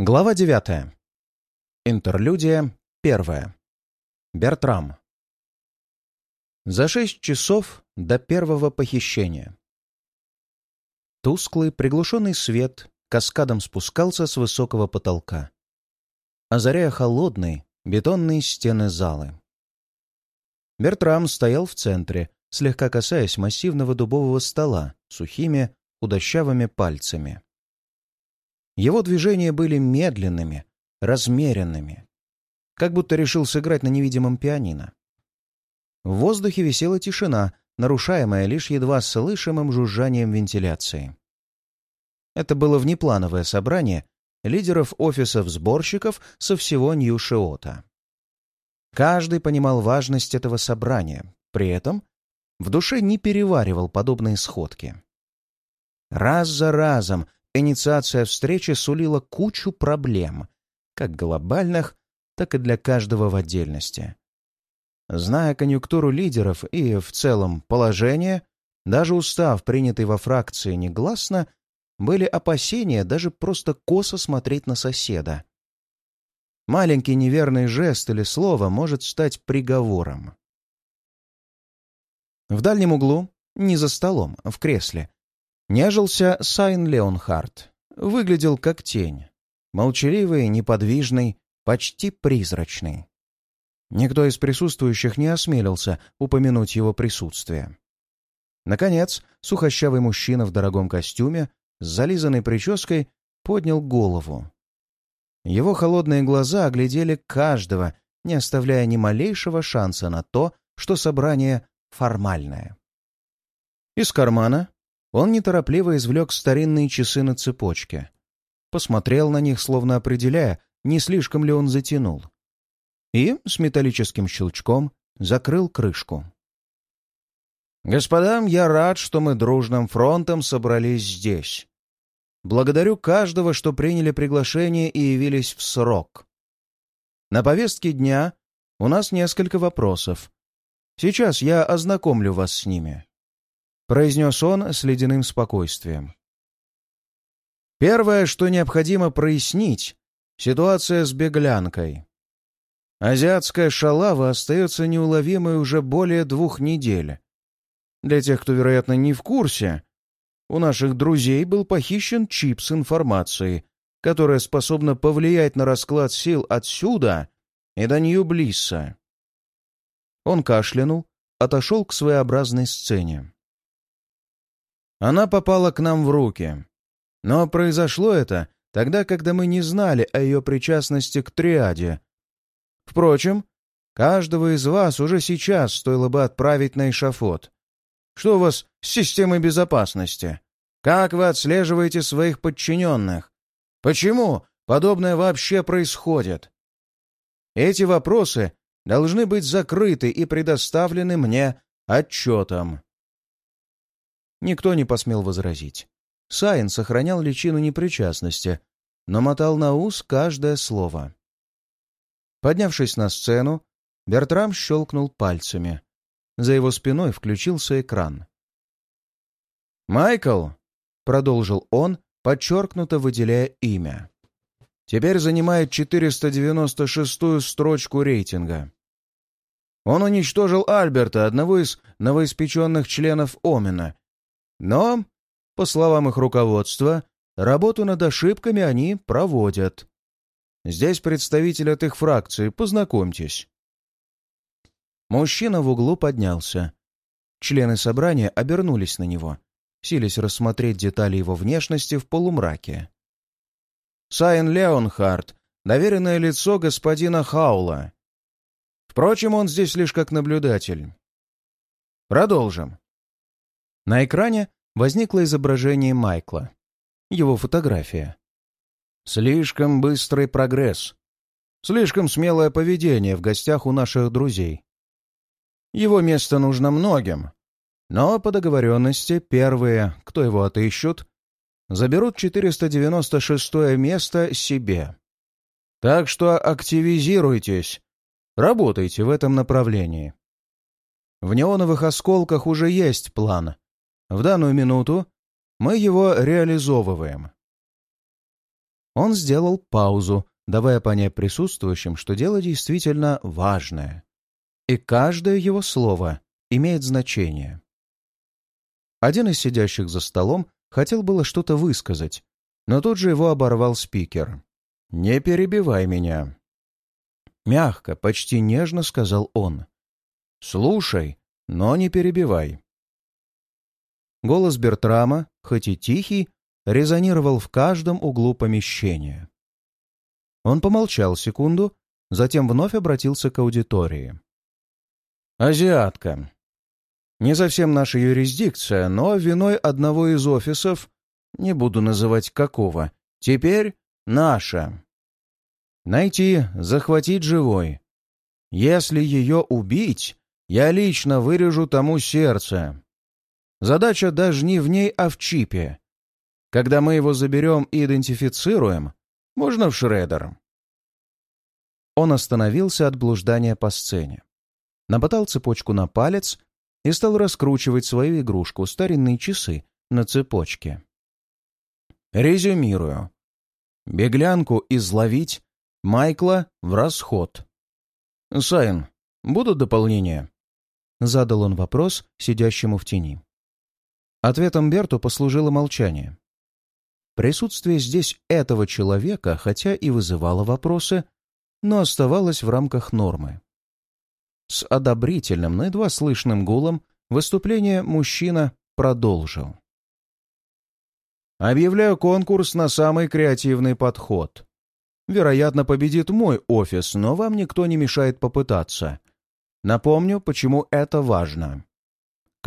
Глава девятая. Интерлюдия первая. Бертрам. За шесть часов до первого похищения. Тусклый, приглушенный свет каскадом спускался с высокого потолка, озаряя холодные бетонные стены залы. Бертрам стоял в центре, слегка касаясь массивного дубового стола сухими, худощавыми пальцами. Его движения были медленными, размеренными, как будто решил сыграть на невидимом пианино. В воздухе висела тишина, нарушаемая лишь едва слышимым жужжанием вентиляции. Это было внеплановое собрание лидеров офисов сборщиков со всего Нью-Шиота. Каждый понимал важность этого собрания, при этом в душе не переваривал подобные сходки. Раз за разом инициация встречи сулила кучу проблем, как глобальных, так и для каждого в отдельности. Зная конъюнктуру лидеров и, в целом, положение, даже устав, принятый во фракции негласно, были опасения даже просто косо смотреть на соседа. Маленький неверный жест или слово может стать приговором. В дальнем углу, не за столом, в кресле, Нежился Сайн Леонхард. Выглядел как тень. Молчаливый, неподвижный, почти призрачный. Никто из присутствующих не осмелился упомянуть его присутствие. Наконец, сухощавый мужчина в дорогом костюме с зализанной прической поднял голову. Его холодные глаза оглядели каждого, не оставляя ни малейшего шанса на то, что собрание формальное. Из кармана он неторопливо извлек старинные часы на цепочке. Посмотрел на них, словно определяя, не слишком ли он затянул. И с металлическим щелчком закрыл крышку. «Господам, я рад, что мы дружным фронтом собрались здесь. Благодарю каждого, что приняли приглашение и явились в срок. На повестке дня у нас несколько вопросов. Сейчас я ознакомлю вас с ними произнес он с ледяным спокойствием. Первое, что необходимо прояснить — ситуация с беглянкой. Азиатская шалава остается неуловимой уже более двух недель. Для тех, кто, вероятно, не в курсе, у наших друзей был похищен чип с информацией, которая способна повлиять на расклад сил отсюда и до Нью-Блисса. Он кашлянул, отошел к своеобразной сцене. Она попала к нам в руки. Но произошло это тогда, когда мы не знали о ее причастности к триаде. Впрочем, каждого из вас уже сейчас стоило бы отправить на эшафот. Что у вас с системой безопасности? Как вы отслеживаете своих подчиненных? Почему подобное вообще происходит? Эти вопросы должны быть закрыты и предоставлены мне отчетом. Никто не посмел возразить. Сайн сохранял личину непричастности, но мотал на ус каждое слово. Поднявшись на сцену, Бертрам щелкнул пальцами. За его спиной включился экран. «Майкл!» — продолжил он, подчеркнуто выделяя имя. «Теперь занимает 496-ю строчку рейтинга. Он уничтожил Альберта, одного из новоиспеченных членов Омена, но, по словам их руководства, работу над ошибками они проводят. Здесь представитель от их фракции, познакомьтесь. Мужчина в углу поднялся. Члены собрания обернулись на него, силясь рассмотреть детали его внешности в полумраке. Сайн Леонхард, доверенное лицо господина Хаула. Впрочем, он здесь лишь как наблюдатель. Продолжим. На экране возникло изображение Майкла. Его фотография. Слишком быстрый прогресс. Слишком смелое поведение в гостях у наших друзей. Его место нужно многим. Но по договоренности первые, кто его отыщут, заберут 496 место себе. Так что активизируйтесь, работайте в этом направлении. В неоновых осколках уже есть план, в данную минуту мы его реализовываем. Он сделал паузу, давая понять присутствующим, что дело действительно важное. И каждое его слово имеет значение. Один из сидящих за столом хотел было что-то высказать, но тут же его оборвал спикер. «Не перебивай меня». Мягко, почти нежно сказал он. «Слушай, но не перебивай». Голос Бертрама, хоть и тихий, резонировал в каждом углу помещения. Он помолчал секунду, затем вновь обратился к аудитории. «Азиатка. Не совсем наша юрисдикция, но виной одного из офисов, не буду называть какого, теперь наша. Найти, захватить живой. Если ее убить, я лично вырежу тому сердце. Задача даже не в ней, а в чипе. Когда мы его заберем и идентифицируем, можно в шредер. Он остановился от блуждания по сцене. Намотал цепочку на палец и стал раскручивать свою игрушку, старинные часы, на цепочке. Резюмирую. Беглянку изловить, Майкла в расход. «Сайн, будут дополнения?» Задал он вопрос сидящему в тени. Ответом Берту послужило молчание. Присутствие здесь этого человека, хотя и вызывало вопросы, но оставалось в рамках нормы. С одобрительным, но едва слышным гулом выступление мужчина продолжил. «Объявляю конкурс на самый креативный подход. Вероятно, победит мой офис, но вам никто не мешает попытаться. Напомню, почему это важно.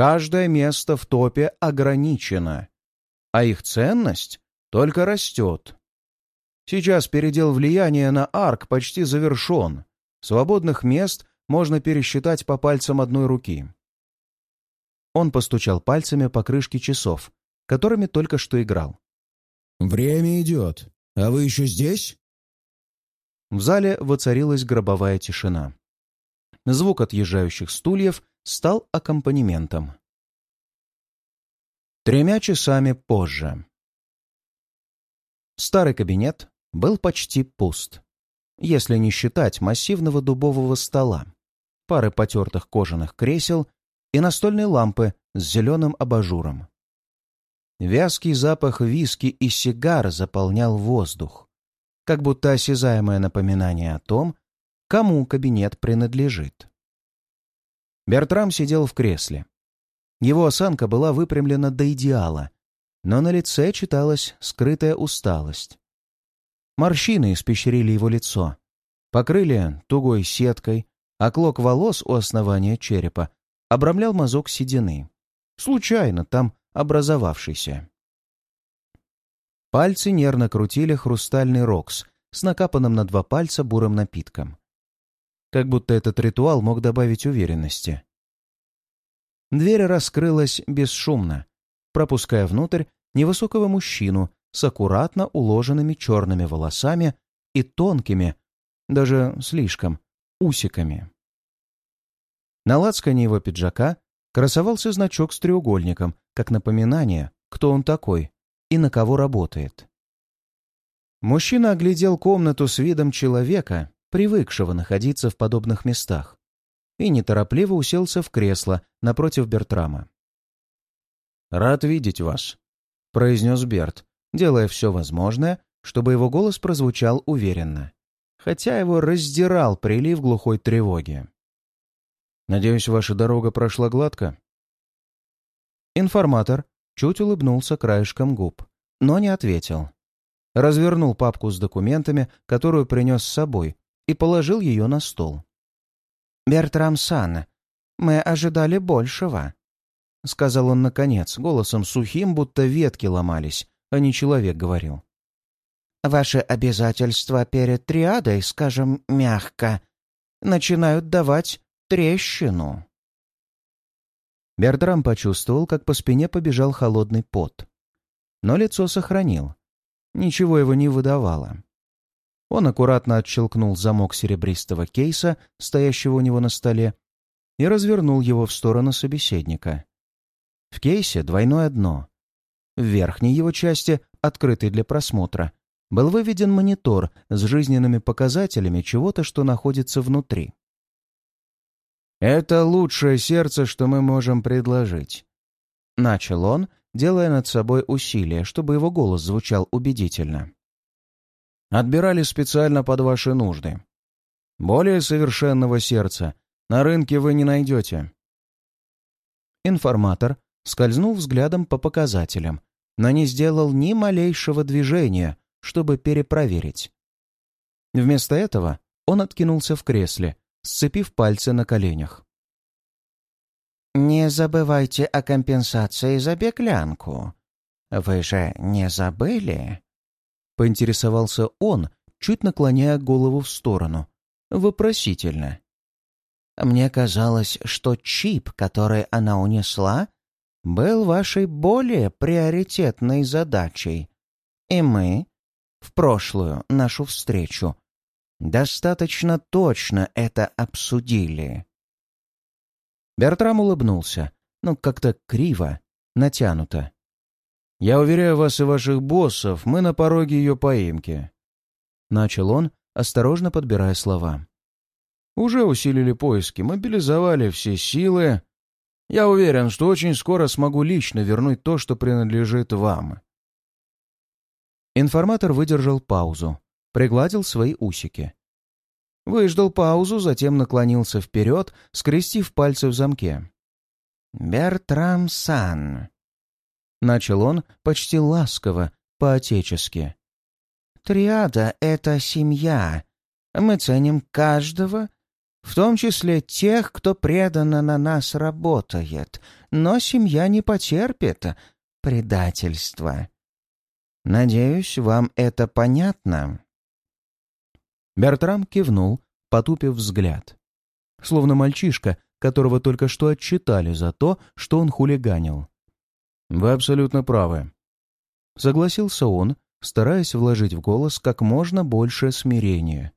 Каждое место в топе ограничено, а их ценность только растет. Сейчас передел влияния на арк почти завершен. Свободных мест можно пересчитать по пальцам одной руки. Он постучал пальцами по крышке часов, которыми только что играл. «Время идет. А вы еще здесь?» В зале воцарилась гробовая тишина. Звук отъезжающих стульев стал аккомпанементом. Тремя часами позже. Старый кабинет был почти пуст, если не считать массивного дубового стола, пары потертых кожаных кресел и настольной лампы с зеленым абажуром. Вязкий запах виски и сигар заполнял воздух, как будто осязаемое напоминание о том, кому кабинет принадлежит. Бертрам сидел в кресле. Его осанка была выпрямлена до идеала, но на лице читалась скрытая усталость. Морщины испещрили его лицо, покрыли тугой сеткой, а клок волос у основания черепа обрамлял мазок седины, случайно там образовавшийся. Пальцы нервно крутили хрустальный рокс с накапанным на два пальца бурым напитком. Как будто этот ритуал мог добавить уверенности. Дверь раскрылась бесшумно, пропуская внутрь невысокого мужчину с аккуратно уложенными черными волосами и тонкими, даже слишком, усиками. На лацкане его пиджака красовался значок с треугольником, как напоминание, кто он такой и на кого работает. Мужчина оглядел комнату с видом человека, привыкшего находиться в подобных местах, и неторопливо уселся в кресло напротив Бертрама. «Рад видеть вас», — произнес Берт, делая все возможное, чтобы его голос прозвучал уверенно, хотя его раздирал прилив глухой тревоги. «Надеюсь, ваша дорога прошла гладко?» Информатор чуть улыбнулся краешком губ, но не ответил. Развернул папку с документами, которую принес с собой, и положил ее на стол. «Бертрам Сан, мы ожидали большего», — сказал он наконец, голосом сухим, будто ветки ломались, а не человек говорил. «Ваши обязательства перед триадой, скажем мягко, начинают давать трещину». Бертрам почувствовал, как по спине побежал холодный пот. Но лицо сохранил. Ничего его не выдавало. Он аккуратно отщелкнул замок серебристого кейса, стоящего у него на столе, и развернул его в сторону собеседника. В кейсе двойное дно. В верхней его части, открытой для просмотра, был выведен монитор с жизненными показателями чего-то, что находится внутри. «Это лучшее сердце, что мы можем предложить», — начал он, делая над собой усилие, чтобы его голос звучал убедительно. «Отбирали специально под ваши нужды. Более совершенного сердца на рынке вы не найдете». Информатор скользнул взглядом по показателям, но не сделал ни малейшего движения, чтобы перепроверить. Вместо этого он откинулся в кресле, сцепив пальцы на коленях. «Не забывайте о компенсации за беглянку. Вы же не забыли?» Поинтересовался он, чуть наклоняя голову в сторону, вопросительно. «Мне казалось, что чип, который она унесла, был вашей более приоритетной задачей, и мы, в прошлую нашу встречу, достаточно точно это обсудили». Бертрам улыбнулся, но как-то криво, натянуто. «Я уверяю вас и ваших боссов, мы на пороге ее поимки», — начал он, осторожно подбирая слова. «Уже усилили поиски, мобилизовали все силы. Я уверен, что очень скоро смогу лично вернуть то, что принадлежит вам». Информатор выдержал паузу, пригладил свои усики. Выждал паузу, затем наклонился вперед, скрестив пальцы в замке. «Бертрам Сан», — начал он почти ласково, по-отечески. «Триада — это семья. Мы ценим каждого, в том числе тех, кто преданно на нас работает, но семья не потерпит предательства. Надеюсь, вам это понятно?» Бертрам кивнул, потупив взгляд. Словно мальчишка, которого только что отчитали за то, что он хулиганил. «Вы абсолютно правы», — согласился он, стараясь вложить в голос как можно больше смирения.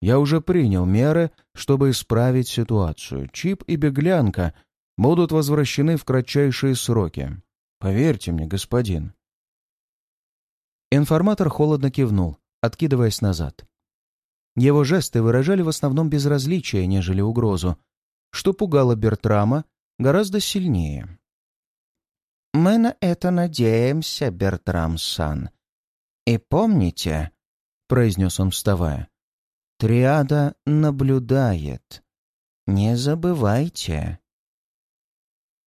«Я уже принял меры, чтобы исправить ситуацию. Чип и беглянка будут возвращены в кратчайшие сроки. Поверьте мне, господин». Информатор холодно кивнул, откидываясь назад. Его жесты выражали в основном безразличие, нежели угрозу, что пугало Бертрама гораздо сильнее. «Мы на это надеемся, Бертрам-сан. И помните, — произнес он, вставая, — триада наблюдает. Не забывайте».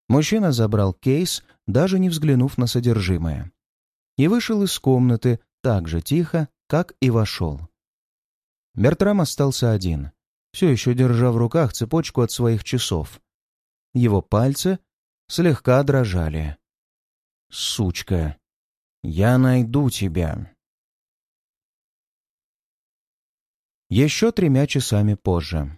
Мужчина забрал кейс, даже не взглянув на содержимое, и вышел из комнаты так же тихо, как и вошел. Бертрам остался один, все еще держа в руках цепочку от своих часов. Его пальцы слегка дрожали. «Сучка, я найду тебя!» Еще тремя часами позже.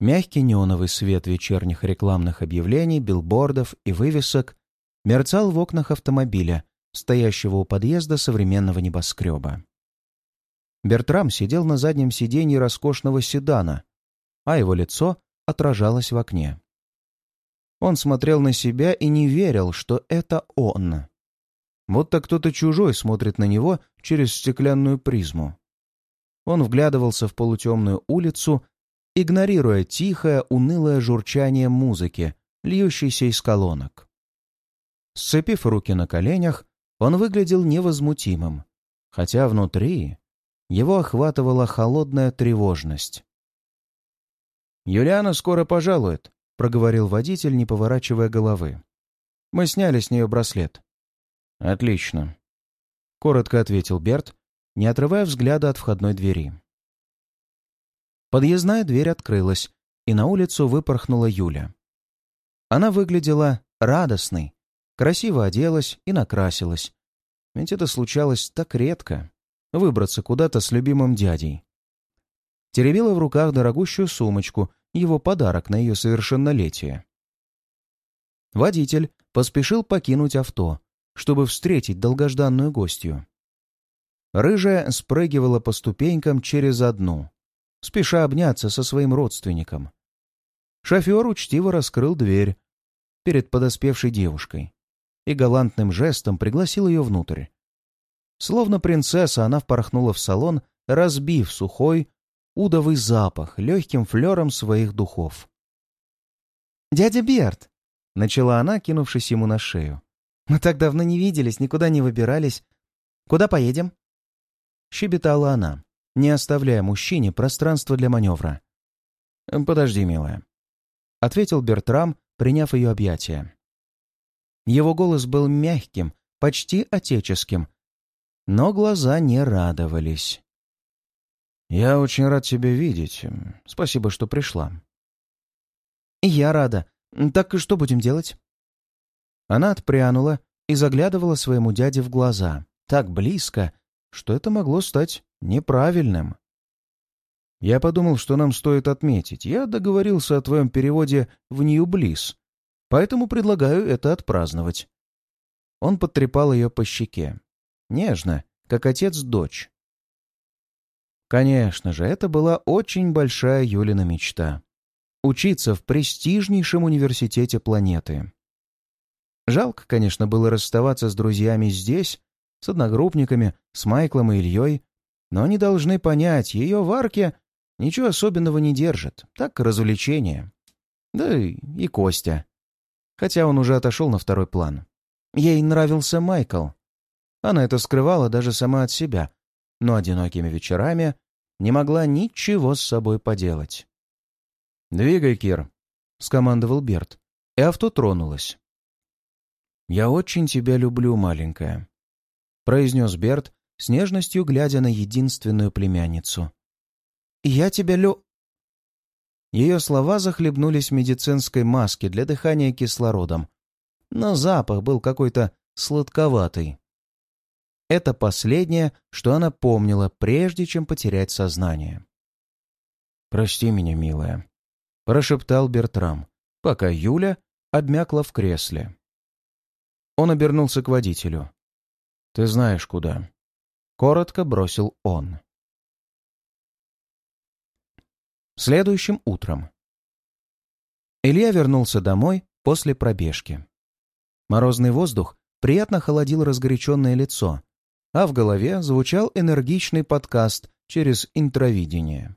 Мягкий неоновый свет вечерних рекламных объявлений, билбордов и вывесок мерцал в окнах автомобиля, стоящего у подъезда современного небоскреба. Бертрам сидел на заднем сиденье роскошного седана, а его лицо отражалось в окне. Он смотрел на себя и не верил, что это он. Будто кто-то чужой смотрит на него через стеклянную призму. Он вглядывался в полутемную улицу, игнорируя тихое, унылое журчание музыки, льющейся из колонок. Сцепив руки на коленях, он выглядел невозмутимым, хотя внутри его охватывала холодная тревожность. «Юлиана скоро пожалует», — проговорил водитель, не поворачивая головы. «Мы сняли с нее браслет». «Отлично», — коротко ответил Берт, не отрывая взгляда от входной двери. Подъездная дверь открылась, и на улицу выпорхнула Юля. Она выглядела радостной, красиво оделась и накрасилась. Ведь это случалось так редко выбраться куда-то с любимым дядей. Теребила в руках дорогущую сумочку, его подарок на ее совершеннолетие. Водитель поспешил покинуть авто, чтобы встретить долгожданную гостью. Рыжая спрыгивала по ступенькам через одну, спеша обняться со своим родственником. Шофер учтиво раскрыл дверь перед подоспевшей девушкой и галантным жестом пригласил ее внутрь. Словно принцесса, она впорхнула в салон, разбив сухой, удовый запах легким флером своих духов. «Дядя Берт!» — начала она, кинувшись ему на шею. «Мы так давно не виделись, никуда не выбирались. Куда поедем?» Щебетала она, не оставляя мужчине пространства для маневра. «Подожди, милая», — ответил Бертрам, приняв ее объятия. Его голос был мягким, почти отеческим, но глаза не радовались. «Я очень рад тебя видеть. Спасибо, что пришла». «Я рада. Так что будем делать?» Она отпрянула и заглядывала своему дяде в глаза, так близко, что это могло стать неправильным. «Я подумал, что нам стоит отметить. Я договорился о твоем переводе в Нью-Близ, поэтому предлагаю это отпраздновать». Он подтрепал ее по щеке. Нежно, как отец-дочь. Конечно же, это была очень большая Юлина мечта. Учиться в престижнейшем университете планеты. Жалко, конечно, было расставаться с друзьями здесь, с одногруппниками, с Майклом и Ильей, но они должны понять, ее в арке ничего особенного не держит, так развлечение. Да и Костя. Хотя он уже отошел на второй план. Ей нравился Майкл. Она это скрывала даже сама от себя, но одинокими вечерами не могла ничего с собой поделать. «Двигай, Кир», — скомандовал Берт, и авто тронулось. «Я очень тебя люблю, маленькая», — произнес Берт, с нежностью глядя на единственную племянницу. «Я тебя лю...» Ее слова захлебнулись в медицинской маске для дыхания кислородом, но запах был какой-то сладковатый. Это последнее, что она помнила, прежде чем потерять сознание. «Прости меня, милая», — прошептал Бертрам, пока Юля обмякла в кресле. Он обернулся к водителю. «Ты знаешь, куда». Коротко бросил он. Следующим утром. Илья вернулся домой после пробежки. Морозный воздух приятно холодил разгоряченное лицо, а в голове звучал энергичный подкаст через интровидение.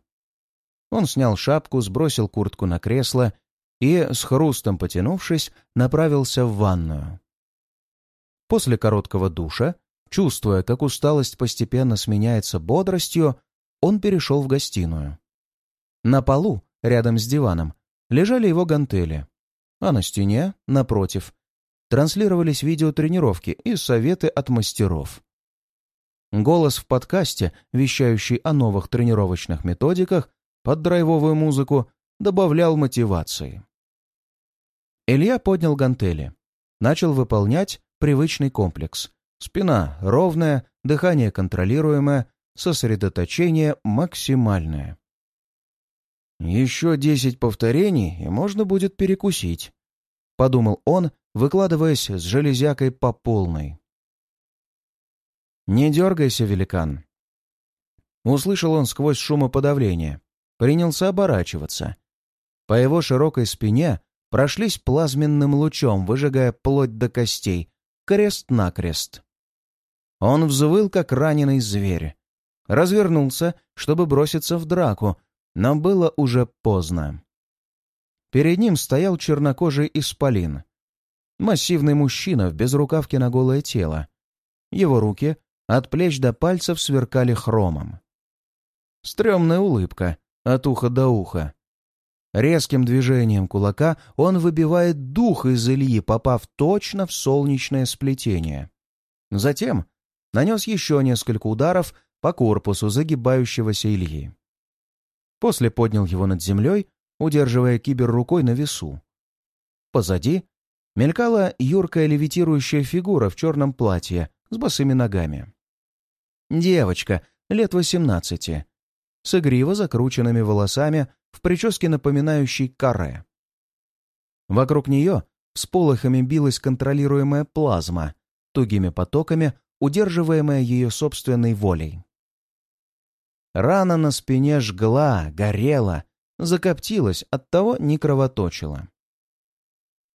Он снял шапку, сбросил куртку на кресло и, с хрустом потянувшись, направился в ванную. После короткого душа, чувствуя, как усталость постепенно сменяется бодростью, он перешел в гостиную. На полу, рядом с диваном, лежали его гантели, а на стене, напротив, транслировались видеотренировки и советы от мастеров. Голос в подкасте, вещающий о новых тренировочных методиках под драйвовую музыку, добавлял мотивации. Илья поднял гантели. Начал выполнять привычный комплекс. Спина ровная, дыхание контролируемое, сосредоточение максимальное. «Еще десять повторений, и можно будет перекусить», — подумал он, выкладываясь с железякой по полной. «Не дергайся, великан!» Услышал он сквозь шумоподавление. Принялся оборачиваться. По его широкой спине прошлись плазменным лучом, выжигая плоть до костей, крест-накрест. Он взвыл, как раненый зверь. Развернулся, чтобы броситься в драку, но было уже поздно. Перед ним стоял чернокожий исполин. Массивный мужчина в безрукавке на голое тело. Его руки от плеч до пальцев сверкали хромом. Стремная улыбка от уха до уха. Резким движением кулака он выбивает дух из Ильи, попав точно в солнечное сплетение. Затем нанес еще несколько ударов по корпусу загибающегося Ильи. После поднял его над землей, удерживая кибер рукой на весу. Позади мелькала юркая левитирующая фигура в черном платье с босыми ногами. Девочка, лет восемнадцати, с игриво закрученными волосами в прическе, напоминающей каре. Вокруг нее всполохами билась контролируемая плазма, тугими потоками удерживаемая ее собственной волей. Рана на спине жгла, горела, закоптилась, оттого не кровоточила.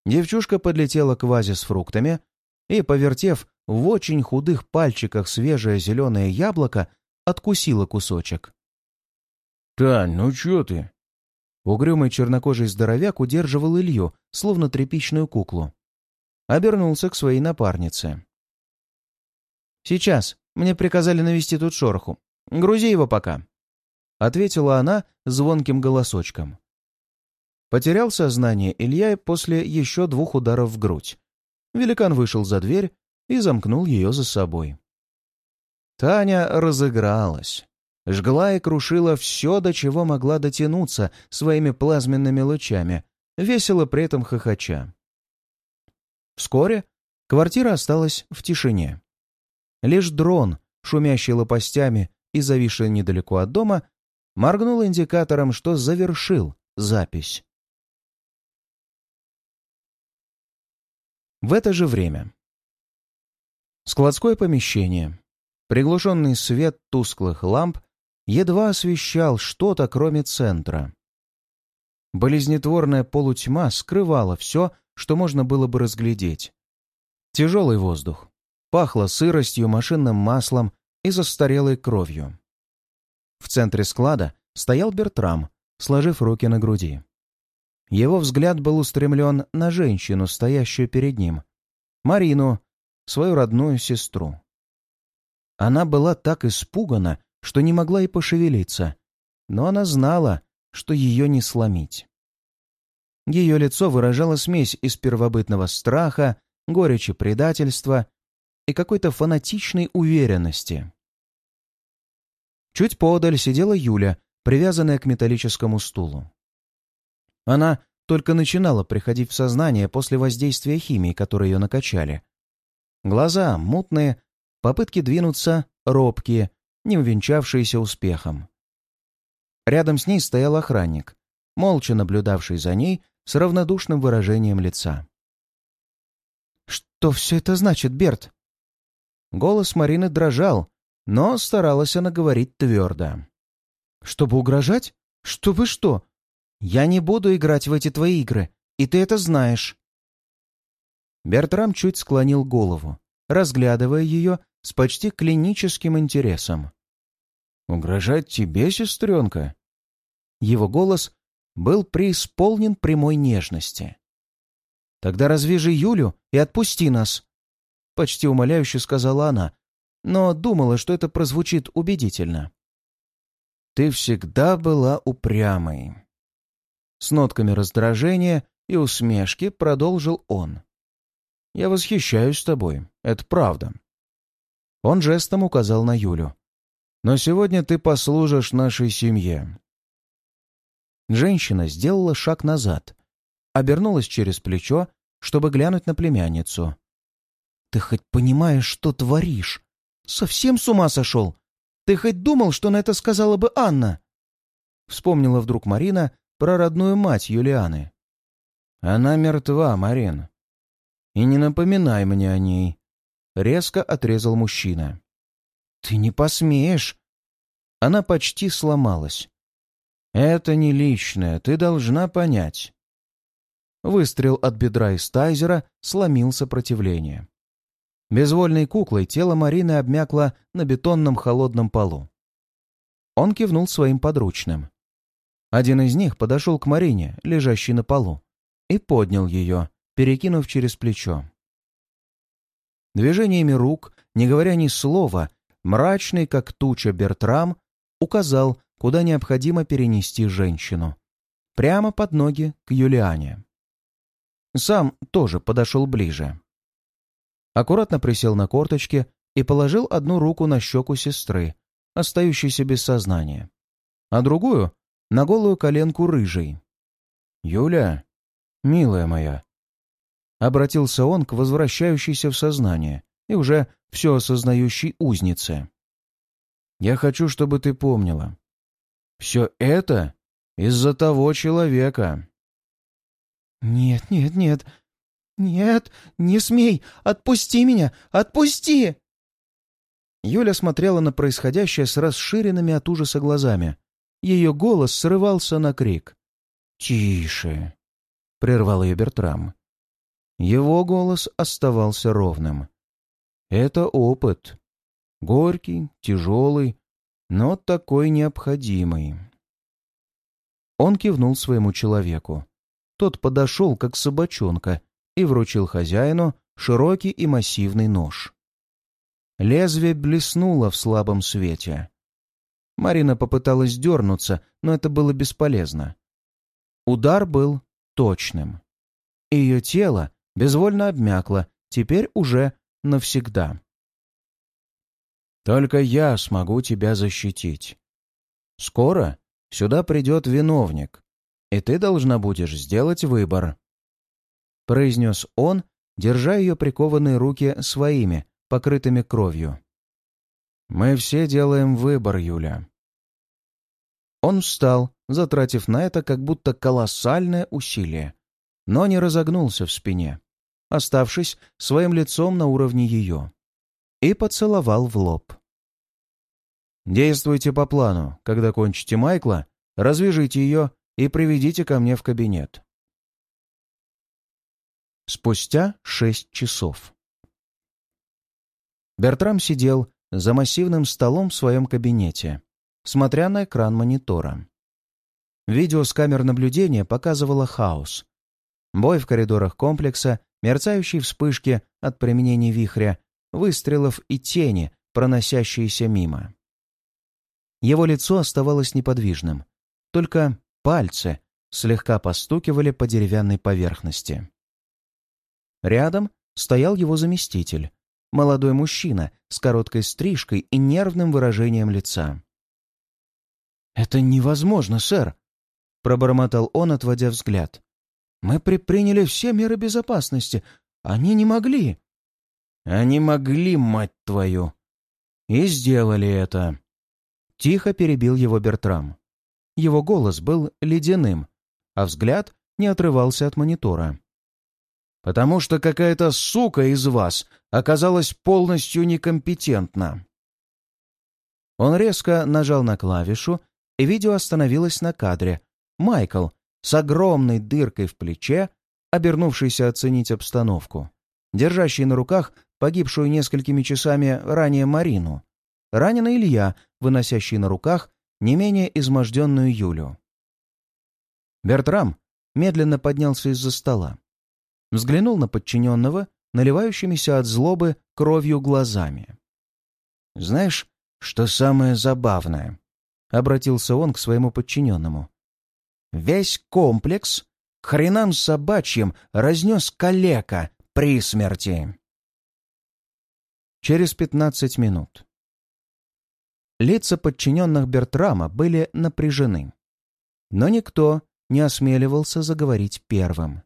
Девчушка подлетела к вазе с фруктами и, повертев в очень худых пальчиках свежее зеленое яблоко, откусила кусочек. «Тань, ну чё ты?» Угрюмый чернокожий здоровяк удерживал Илью, словно тряпичную куклу. Обернулся к своей напарнице. «Сейчас. Мне приказали навести тут шороху. Грузи его пока», — ответила она звонким голосочком. Потерял сознание Илья после еще двух ударов в грудь. Великан вышел за дверь и замкнул ее за собой. Таня разыгралась. Жгла и крушила все, до чего могла дотянуться своими плазменными лучами, весело при этом хохоча. Вскоре квартира осталась в тишине. Лишь дрон, шумящий лопастями и зависший недалеко от дома, моргнул индикатором, что завершил запись. В это же время. Складское помещение. Приглушенный свет тусклых ламп едва освещал что-то, кроме центра. Болезнетворная полутьма скрывала все, что можно было бы разглядеть. Тяжелый воздух. Пахло сыростью, машинным маслом и застарелой кровью. В центре склада стоял Бертрам, сложив руки на груди. Его взгляд был устремлен на женщину, стоящую перед ним. Марину, свою родную сестру. Она была так испугана, что не могла и пошевелиться, но она знала, что ее не сломить. Ее лицо выражало смесь из первобытного страха, горечи предательства и какой-то фанатичной уверенности. Чуть подаль сидела Юля, привязанная к металлическому стулу. Она только начинала приходить в сознание после воздействия химии, которой ее накачали. Глаза мутные, попытки двинуться робкие, не увенчавшиеся успехом. Рядом с ней стоял охранник, молча наблюдавший за ней с равнодушным выражением лица. «Что все это значит, Берт?» Голос Марины дрожал, но старалась она говорить твердо. «Чтобы угрожать? Чтобы что? Я не буду играть в эти твои игры, и ты это знаешь». Бертрам чуть склонил голову, разглядывая ее с почти клиническим интересом. «Угрожать тебе, сестренка?» Его голос был преисполнен прямой нежности. «Тогда развяжи Юлю и отпусти нас», — почти умоляюще сказала она, но думала, что это прозвучит убедительно. «Ты всегда была упрямой». С нотками раздражения и усмешки продолжил он. «Я восхищаюсь тобой, это правда». Он жестом указал на Юлю. «Но сегодня ты послужишь нашей семье». Женщина сделала шаг назад, обернулась через плечо, чтобы глянуть на племянницу. «Ты хоть понимаешь, что творишь? Совсем с ума сошел? Ты хоть думал, что на это сказала бы Анна?» Вспомнила вдруг Марина про родную мать Юлианы. «Она мертва, Марин. И не напоминай мне о ней», — резко отрезал мужчина. «Ты не посмеешь!» Она почти сломалась. «Это не личное, ты должна понять». Выстрел от бедра из тайзера сломил сопротивление. Безвольной куклой тело Марины обмякло на бетонном холодном полу. Он кивнул своим подручным. Один из них подошел к Марине, лежащей на полу, и поднял ее, перекинув через плечо. Движениями рук, не говоря ни слова, мрачный, как туча Бертрам, указал, куда необходимо перенести женщину. Прямо под ноги к Юлиане. Сам тоже подошел ближе. Аккуратно присел на корточки и положил одну руку на щеку сестры, остающейся без сознания, а другую на голую коленку рыжей. «Юля, милая моя!» Обратился он к возвращающейся в сознание и уже все осознающей узнице. «Я хочу, чтобы ты помнила. Все это из-за того человека». «Нет, нет, нет, нет, не смей! Отпусти меня! Отпусти!» Юля смотрела на происходящее с расширенными от ужаса глазами. Ее голос срывался на крик. «Тише!» — прервал ее Бертрам. Его голос оставался ровным. Это опыт. Горький, тяжелый, но такой необходимый. Он кивнул своему человеку. Тот подошел, как собачонка, и вручил хозяину широкий и массивный нож. Лезвие блеснуло в слабом свете. Марина попыталась дернуться, но это было бесполезно. Удар был точным. Ее тело безвольно обмякло, теперь уже навсегда. «Только я смогу тебя защитить. Скоро сюда придет виновник, и ты должна будешь сделать выбор», — произнес он, держа ее прикованные руки своими, покрытыми кровью. «Мы все делаем выбор, Юля. Он встал, затратив на это как будто колоссальное усилие, но не разогнулся в спине, оставшись своим лицом на уровне ее, и поцеловал в лоб. «Действуйте по плану. Когда кончите Майкла, развяжите ее и приведите ко мне в кабинет». Спустя шесть часов. Бертрам сидел за массивным столом в своем кабинете смотря на экран монитора. Видео с камер наблюдения показывало хаос. Бой в коридорах комплекса, мерцающие вспышки от применения вихря, выстрелов и тени, проносящиеся мимо. Его лицо оставалось неподвижным. Только пальцы слегка постукивали по деревянной поверхности. Рядом стоял его заместитель, молодой мужчина с короткой стрижкой и нервным выражением лица. «Это невозможно, сэр!» — пробормотал он, отводя взгляд. «Мы предприняли все меры безопасности. Они не могли». «Они могли, мать твою!» «И сделали это!» Тихо перебил его Бертрам. Его голос был ледяным, а взгляд не отрывался от монитора. «Потому что какая-то сука из вас оказалась полностью некомпетентна». Он резко нажал на клавишу, и видео остановилось на кадре. Майкл с огромной дыркой в плече, обернувшийся оценить обстановку, держащий на руках погибшую несколькими часами ранее Марину, раненый Илья, выносящий на руках не менее изможденную Юлю. Бертрам медленно поднялся из-за стола, взглянул на подчиненного, наливающимися от злобы кровью глазами. «Знаешь, что самое забавное?» — обратился он к своему подчиненному. «Весь комплекс хренам собачьим разнес калека при смерти». Через пятнадцать минут. Лица подчиненных Бертрама были напряжены. Но никто не осмеливался заговорить первым.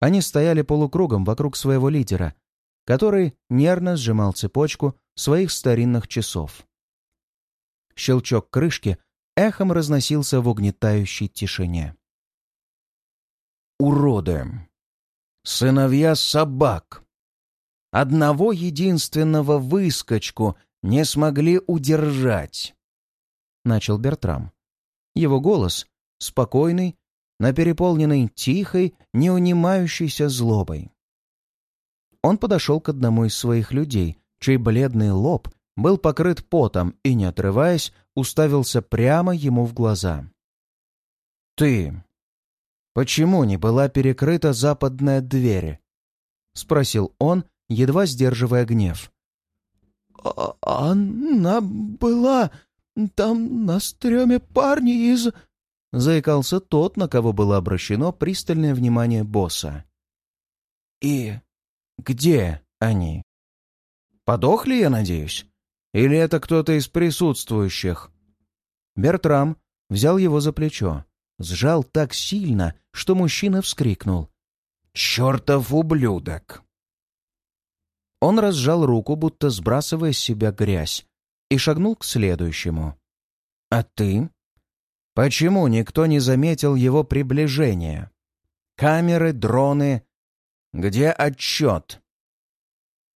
Они стояли полукругом вокруг своего лидера, который нервно сжимал цепочку своих старинных часов. Щелчок крышки эхом разносился в угнетающей тишине. «Уроды! Сыновья собак! Одного единственного выскочку не смогли удержать!» Начал Бертрам. Его голос, спокойный, напереполненный тихой, неунимающейся злобой. Он подошел к одному из своих людей, чей бледный лоб был покрыт потом и, не отрываясь, уставился прямо ему в глаза. «Ты! Почему не была перекрыта западная дверь?» — спросил он, едва сдерживая гнев. «А «Она была... Там на стреме парни из...» — заикался тот, на кого было обращено пристальное внимание босса. «И где они? Подохли, я надеюсь?» Или это кто-то из присутствующих?» Бертрам взял его за плечо, сжал так сильно, что мужчина вскрикнул. «Чертов ублюдок!» Он разжал руку, будто сбрасывая с себя грязь, и шагнул к следующему. «А ты? Почему никто не заметил его приближения? Камеры, дроны. Где отчет?»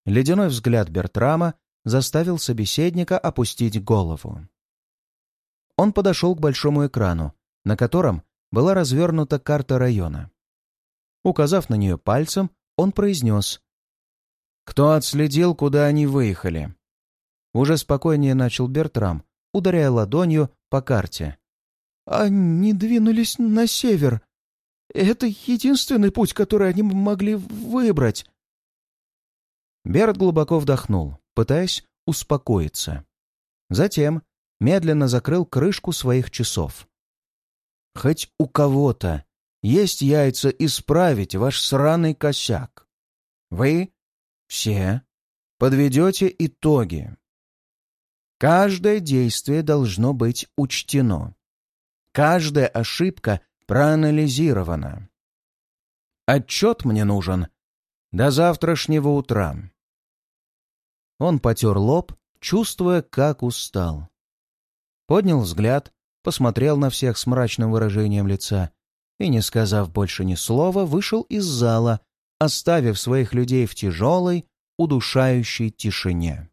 Ледяной взгляд Бертрама заставил собеседника опустить голову. Он подошел к большому экрану, на котором была развернута карта района. Указав на нее пальцем, он произнес Кто отследил, куда они выехали?» Уже спокойнее начал Бертрам, ударяя ладонью по карте. «Они двинулись на север. Это единственный путь, который они могли выбрать». Берт глубоко вдохнул, пытаясь успокоиться. Затем медленно закрыл крышку своих часов. «Хоть у кого-то есть яйца исправить ваш сраный косяк. Вы все подведете итоги. Каждое действие должно быть учтено. Каждая ошибка проанализирована. Отчет мне нужен до завтрашнего утра. Он потер лоб, чувствуя, как устал. Поднял взгляд, посмотрел на всех с мрачным выражением лица и, не сказав больше ни слова, вышел из зала, оставив своих людей в тяжелой, удушающей тишине.